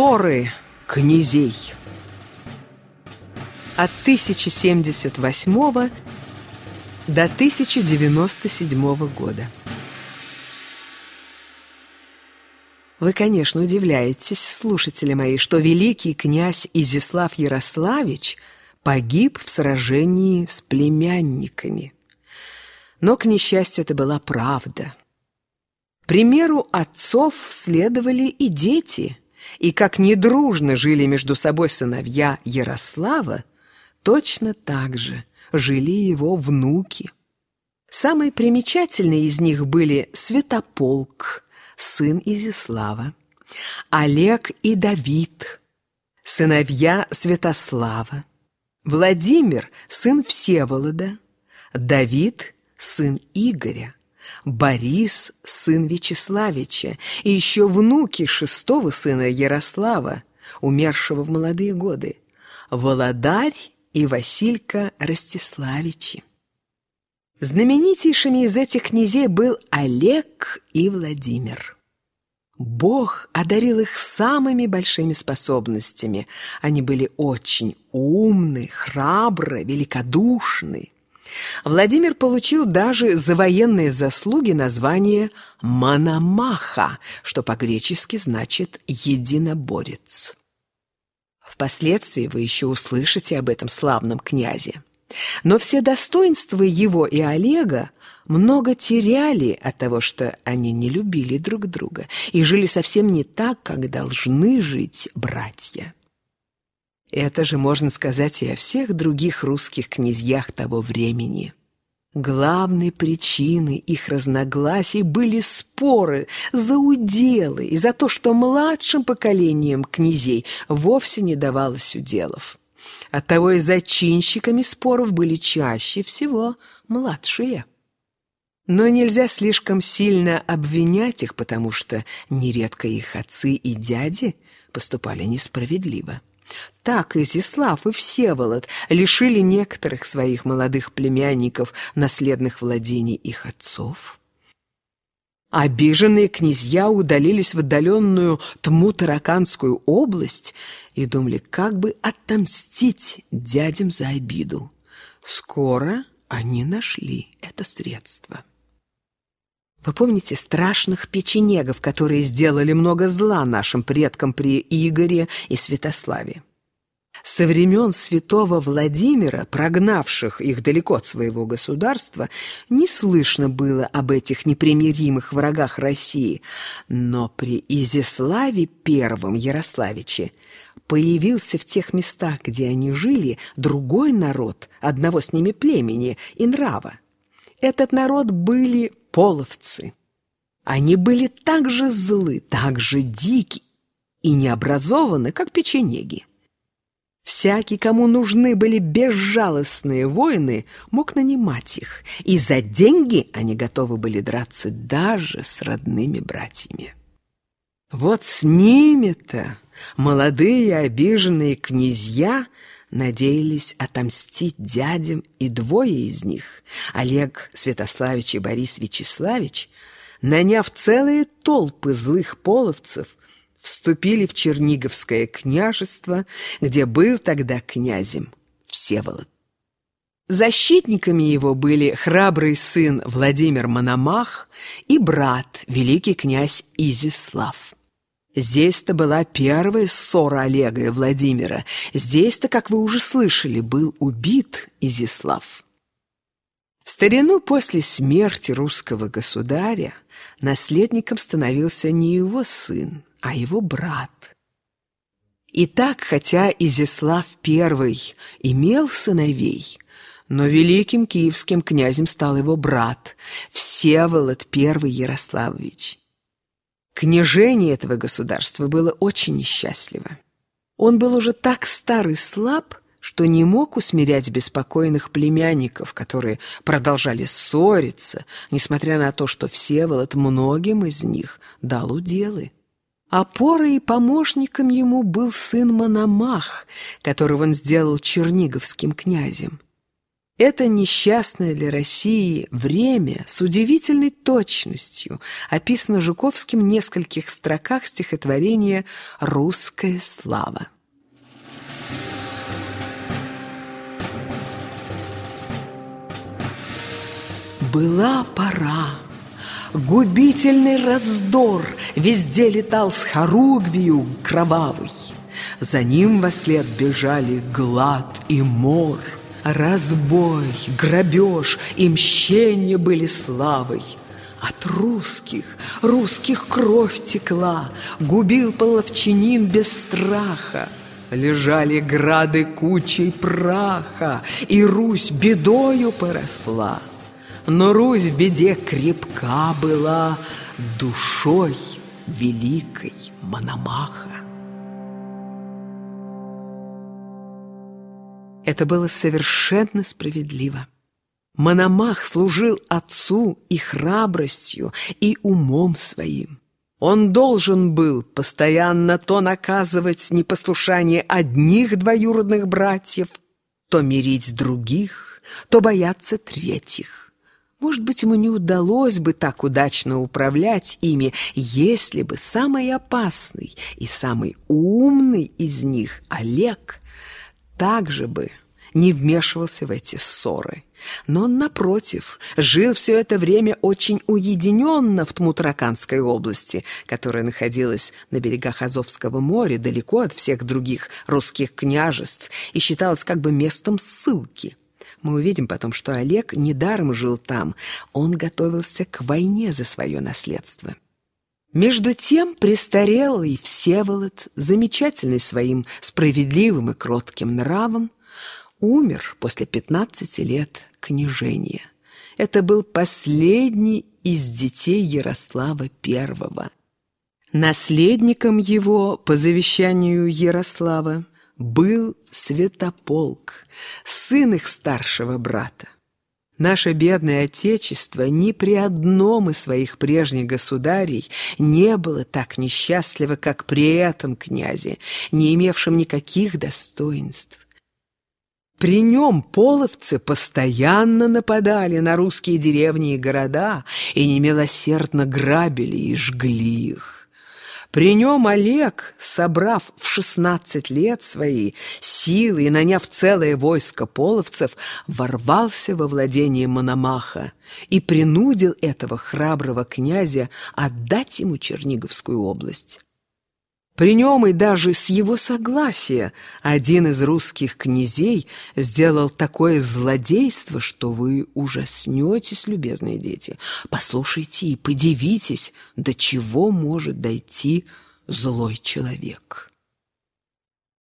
Ссоры князей От 1078 до 1097 года Вы, конечно, удивляетесь, слушатели мои, что великий князь Изяслав Ярославич погиб в сражении с племянниками. Но, к несчастью, это была правда. Примеру отцов следовали и дети, и как недружно жили между собой сыновья Ярослава, точно так же жили его внуки. Самые примечательные из них были Святополк, сын Изяслава, Олег и Давид, сыновья Святослава, Владимир, сын Всеволода, Давид, сын Игоря, Борис, сын Вячеславича, и еще внуки шестого сына Ярослава, умершего в молодые годы, Володарь и Василька Ростиславичи. Знаменитейшими из этих князей был Олег и Владимир. Бог одарил их самыми большими способностями. Они были очень умны, храбры, великодушны. Владимир получил даже за военные заслуги название «Мономаха», что по-гречески значит «единоборец». Впоследствии вы еще услышите об этом славном князе. Но все достоинства его и Олега много теряли от того, что они не любили друг друга и жили совсем не так, как должны жить братья. Это же можно сказать и о всех других русских князьях того времени. Главной причиной их разногласий были споры за уделы и за то, что младшим поколением князей вовсе не давалось уделов. Оттого и зачинщиками споров были чаще всего младшие. Но нельзя слишком сильно обвинять их, потому что нередко их отцы и дяди поступали несправедливо. Так Изяслав и Всеволод лишили некоторых своих молодых племянников наследных владений их отцов. Обиженные князья удалились в отдаленную Тму-Тараканскую область и думали, как бы отомстить дядям за обиду. Скоро они нашли это средство. Вы помните страшных печенегов, которые сделали много зла нашим предкам при Игоре и Святославе? Со времен святого Владимира, прогнавших их далеко от своего государства, не слышно было об этих непримиримых врагах России, но при Изяславе I Ярославиче появился в тех местах, где они жили, другой народ, одного с ними племени и нрава. Этот народ были половцы. Они были так же злы, так же дики и необразованы, как печенеги. Всякий, кому нужны были безжалостные воины, мог нанимать их, и за деньги они готовы были драться даже с родными братьями. Вот с ними-то молодые обиженные князья надеялись отомстить дядям, и двое из них, Олег Святославич и Борис Вячеславич, наняв целые толпы злых половцев, вступили в Черниговское княжество, где был тогда князем Всеволод. Защитниками его были храбрый сын Владимир Мономах и брат, великий князь Изислав. Здесь-то была первая ссора Олега и Владимира. Здесь-то, как вы уже слышали, был убит Изислав. В старину после смерти русского государя наследником становился не его сын, а его брат. И так, хотя Изяслав I имел сыновей, но великим киевским князем стал его брат Всеволод I Ярославович. Княжение этого государства было очень несчастливо. Он был уже так стар и слаб, что не мог усмирять беспокойных племянников, которые продолжали ссориться, несмотря на то, что Всеволод многим из них дал уделы. Опорой и помощником ему был сын Мономах, которого он сделал черниговским князем. Это несчастное для России время с удивительной точностью описано Жуковским в нескольких строках стихотворения «Русская слава». Была пора, губительный раздор Везде летал с хоругвию кровавый. За ним во след бежали глад и мор — Разбой, грабеж и мщение были славой. От русских, русских кровь текла, Губил половчанин без страха. Лежали грады кучей праха, И Русь бедою поросла. Но Русь в беде крепка была Душой великой Мономаха. Это было совершенно справедливо. Мономах служил отцу и храбростью, и умом своим. Он должен был постоянно то наказывать непослушание одних двоюродных братьев, то мирить других, то бояться третьих. Может быть, ему не удалось бы так удачно управлять ими, если бы самый опасный и самый умный из них, Олег, также бы не вмешивался в эти ссоры. Но он, напротив, жил все это время очень уединенно в Тмутараканской области, которая находилась на берегах Азовского моря, далеко от всех других русских княжеств, и считалась как бы местом ссылки. Мы увидим потом, что Олег недаром жил там, он готовился к войне за свое наследство. Между тем престарелый Всеволод, замечательный своим справедливым и кротким нравом, умер после 15 лет княжения. Это был последний из детей Ярослава I. Наследником его, по завещанию Ярослава, был Святополк, сын их старшего брата. Наше бедное Отечество ни при одном из своих прежних государей не было так несчастливо, как при этом князе, не имевшем никаких достоинств. При нем половцы постоянно нападали на русские деревни и города и немилосердно грабили и жгли их. При нем Олег, собрав в шестнадцать лет свои силы и наняв целое войско половцев, ворвался во владение Мономаха и принудил этого храброго князя отдать ему Черниговскую область. При нем и даже с его согласия один из русских князей сделал такое злодейство, что вы ужаснетесь, любезные дети. Послушайте и подивитесь, до чего может дойти злой человек».